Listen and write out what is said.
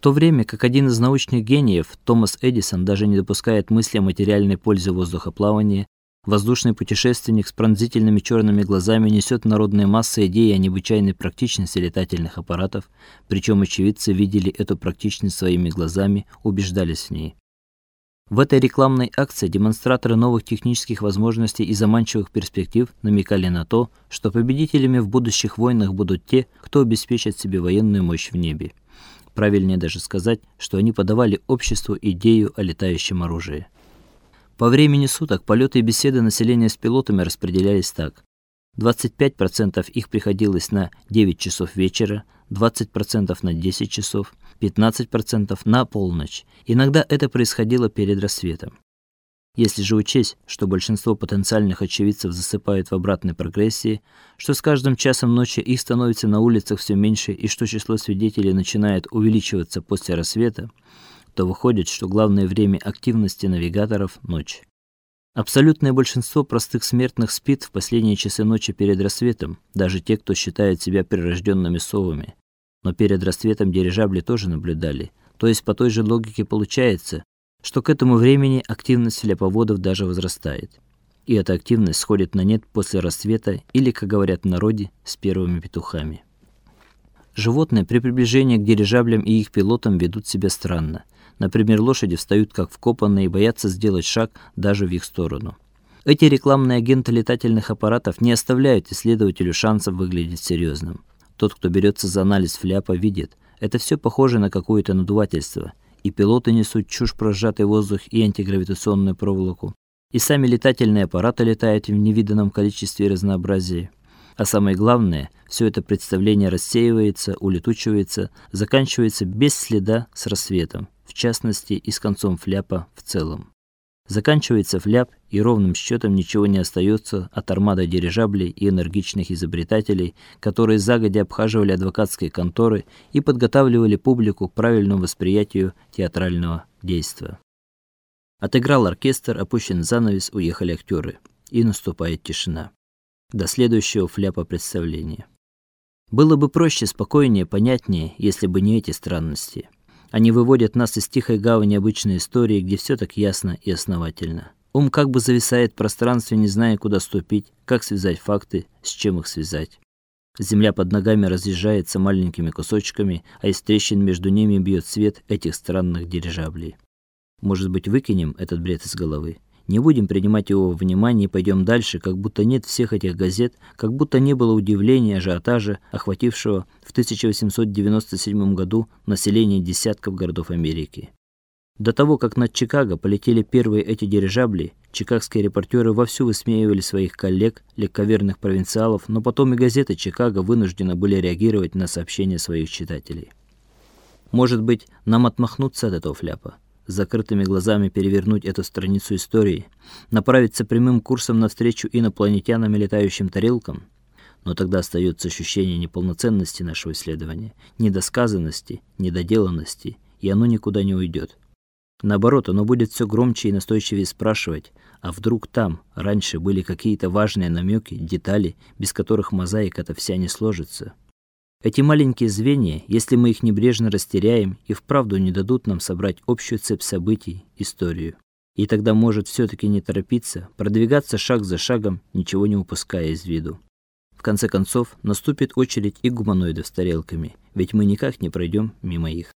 В то время как один из научных гениев, Томас Эдисон, даже не допускает мысли о материальной пользе воздухоплавания, воздушный путешественник с пронзительными черными глазами несет народные массы идеи о необычайной практичности летательных аппаратов, причем очевидцы видели эту практичность своими глазами, убеждались в ней. В этой рекламной акции демонстраторы новых технических возможностей и заманчивых перспектив намекали на то, что победителями в будущих войнах будут те, кто обеспечит себе военную мощь в небе. Правильнее даже сказать, что они подавали обществу идею о летающем оружии. По времени суток полеты и беседы населения с пилотами распределялись так: 25% их приходилось на 9 часов вечера, 20% на 10 часов, 15% на полночь. Иногда это происходило перед рассветом. Если же учесть, что большинство потенциальных очевидцев засыпают в обратной прогрессии, что с каждым часом ночи их становится на улицах все меньше и что число свидетелей начинает увеличиваться после рассвета, то выходит, что главное время активности навигаторов ночь. Абсолютное большинство простых смертных спит в последние часы ночи перед рассветом, даже те, кто считает себя прирожденными совами. Но перед рассветом дирижабли тоже наблюдали. То есть по той же логике получается, что к этому времени активность фляповодов даже возрастает. И эта активность сходит на нет после рассвета или, как говорят в народе, с первыми петухами. Животные при приближении к дирижаблям и их пилотам ведут себя странно. Например, лошади встают как вкопанные и боятся сделать шаг даже в их сторону. Эти рекламные агенты летательных аппаратов не оставляют исследователю шансов выглядеть серьезным. Тот, кто берется за анализ фляпа, видит, это все похоже на какое-то надувательство, и пилоты несут чушь про сжатый воздух и антигравитационную проволоку, и сами летательные аппараты летают в невиданном количестве и разнообразии. А самое главное, все это представление рассеивается, улетучивается, заканчивается без следа с рассветом, в частности и с концом фляпа в целом. Заканчивается фляп, и ровным счетом ничего не остается от армады дирижаблей и энергичных изобретателей, которые загодя обхаживали адвокатские конторы и подготавливали публику к правильному восприятию театрального действа. Отыграл оркестр, опущен занавес, уехали актеры, и наступает тишина. До следующего фляпа представления. Было бы проще, спокойнее, понятнее, если бы не эти странности. Они выводят нас из тихой гавани обычной истории, где все так ясно и основательно. Ум как бы зависает в пространстве, не зная, куда ступить, как связать факты, с чем их связать. Земля под ногами разъезжается маленькими кусочками, а из трещин между ними бьет свет этих странных дирижаблей. Может быть, выкинем этот бред из головы? Не будем принимать его во внимание и пойдем дальше, как будто нет всех этих газет, как будто не было удивления, ажиотажа, охватившего в 1897 году население десятков городов Америки. До того, как над Чикаго полетели первые эти дирижабли, чикагские репортеры вовсю высмеивали своих коллег, легковерных провинциалов, но потом и газеты Чикаго вынуждены были реагировать на сообщения своих читателей. Может быть, нам отмахнуться от этого фляпа? Закрытыми глазами перевернуть эту страницу истории, направиться прямым курсом навстречу инопланетянам и летающим тарелкам, но тогда остается ощущение неполноценности нашего исследования, недосказанности, недоделанности, и оно никуда не уйдет. Наоборот, оно будет все громче и настойчивее спрашивать: а вдруг там раньше были какие-то важные намеки, детали, без которых мозаика эта вся не сложится? Эти маленькие звенья, если мы их небрежно растеряем, и вправду не дадут нам собрать общую цепь событий, историю. И тогда может все таки не торопиться, продвигаться шаг за шагом, ничего не упуская из виду. В конце концов, наступит очередь и гуманоидов с тарелками, ведь мы никак не пройдем мимо их.